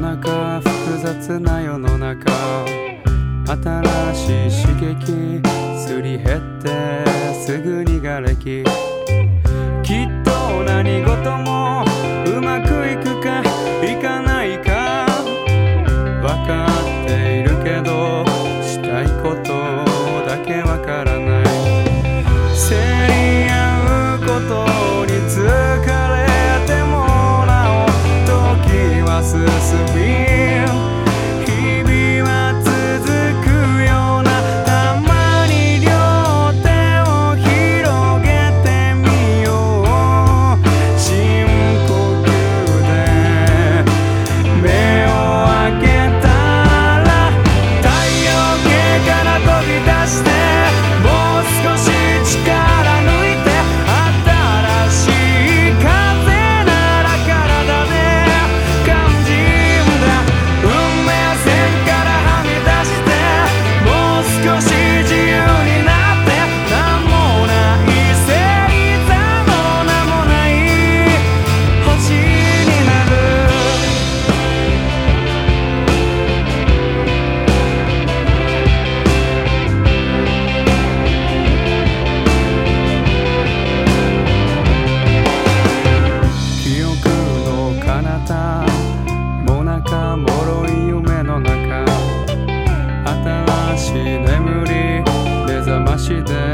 複雑な世の中。新しい刺激すり減ってすぐに瓦礫。きっと何事も she there.